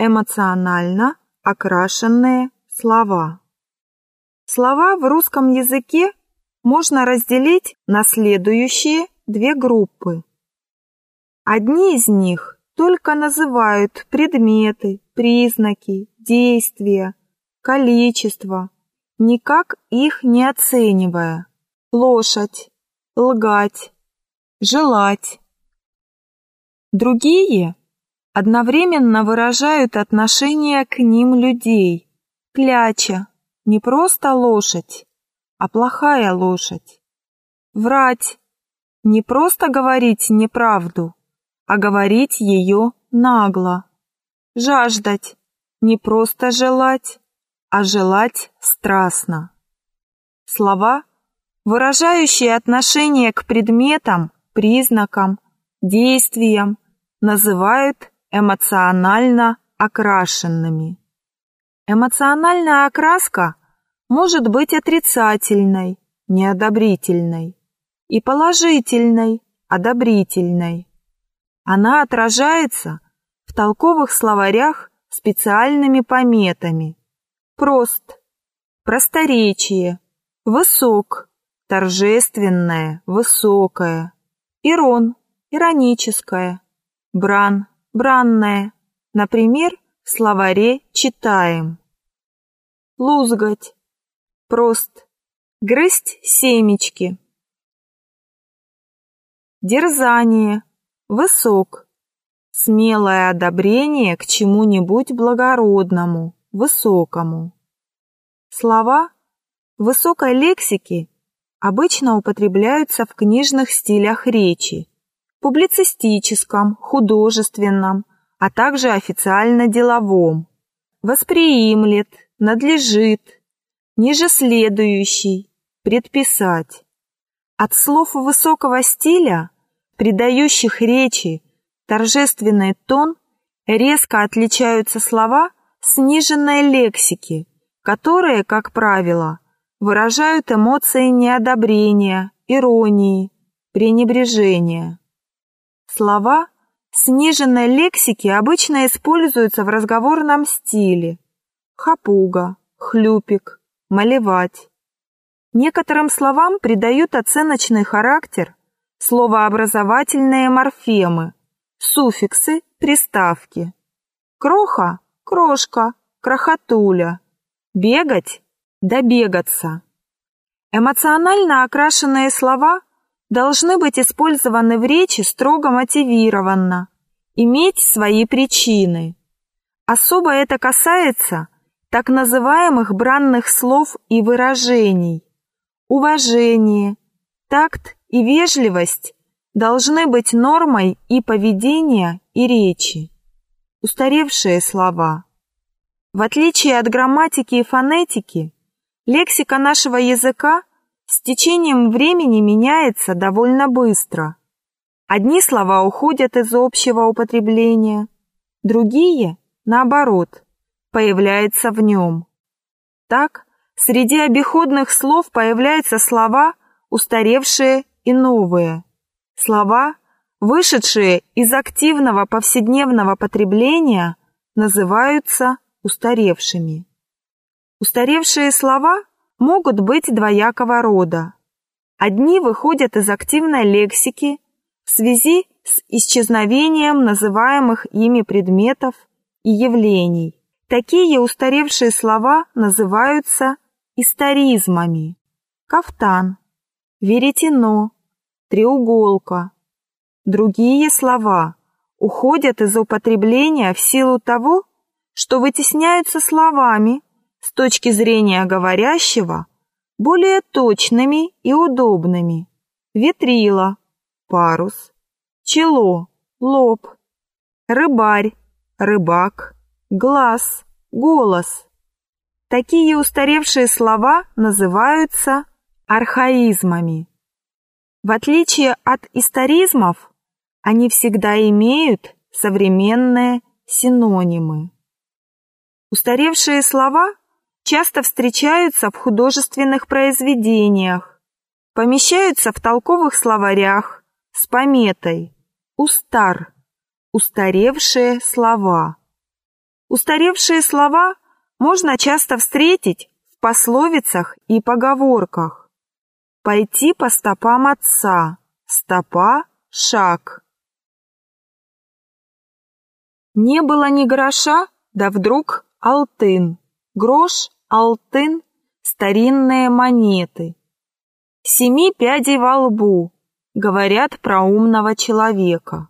эмоционально окрашенные слова. Слова в русском языке можно разделить на следующие две группы. Одни из них только называют предметы, признаки, действия, количество, никак их не оценивая. Лошадь, лгать, желать. Другие одновременно выражают отношение к ним людей. Кляча, не просто лошадь, а плохая лошадь. Врать, не просто говорить неправду, а говорить ее нагло. Жаждать, не просто желать, а желать страстно. Слова, выражающие отношение к предметам, признакам, действиям, называют эмоционально окрашенными. Эмоциональная окраска может быть отрицательной, неодобрительной, и положительной, одобрительной. Она отражается в толковых словарях специальными пометами. Прост, просторечие, высок, торжественное, высокое, ирон, ироническое, бран, бранное. Например, в словаре читаем. Лузгать, прост, грызть семечки. Дерзание, высок, смелое одобрение к чему-нибудь благородному, высокому. Слова высокой лексики обычно употребляются в книжных стилях речи, публицистическом, художественном, а также официально-деловом. Восприимлет, надлежит, ниже следующий, предписать. От слов высокого стиля, придающих речи торжественный тон, резко отличаются слова сниженной лексики, которые, как правило, выражают эмоции неодобрения, иронии, пренебрежения. Слова сниженной лексики обычно используются в разговорном стиле. Хапуга, хлюпик, малевать. Некоторым словам придают оценочный характер словообразовательные морфемы, суффиксы, приставки. Кроха – крошка, крохотуля. Бегать – добегаться. Эмоционально окрашенные слова должны быть использованы в речи строго мотивированно, иметь свои причины. Особо это касается так называемых бранных слов и выражений. Уважение, такт и вежливость должны быть нормой и поведения, и речи. Устаревшие слова. В отличие от грамматики и фонетики, лексика нашего языка с течением времени меняется довольно быстро. Одни слова уходят из общего употребления, другие, наоборот, появляются в нем. Так, среди обиходных слов появляются слова, устаревшие и новые. Слова, вышедшие из активного повседневного потребления, называются устаревшими. Устаревшие слова могут быть двоякого рода. Одни выходят из активной лексики в связи с исчезновением называемых ими предметов и явлений. Такие устаревшие слова называются историзмами. Кафтан, веретено, треуголка. Другие слова уходят из употребления в силу того, что вытесняются словами, с точки зрения говорящего, более точными и удобными. Ветрила, парус, чело, лоб, рыбарь, рыбак, глаз, голос. Такие устаревшие слова называются архаизмами. В отличие от историзмов, они всегда имеют современные синонимы. Устаревшие слова часто встречаются в художественных произведениях, помещаются в толковых словарях с пометой «устар» – устаревшие слова. Устаревшие слова можно часто встретить в пословицах и поговорках. Пойти по стопам отца, стопа – шаг. Не было ни гроша, да вдруг алтын. Грош, алтын – старинные монеты. Семи пядей во лбу, говорят про умного человека.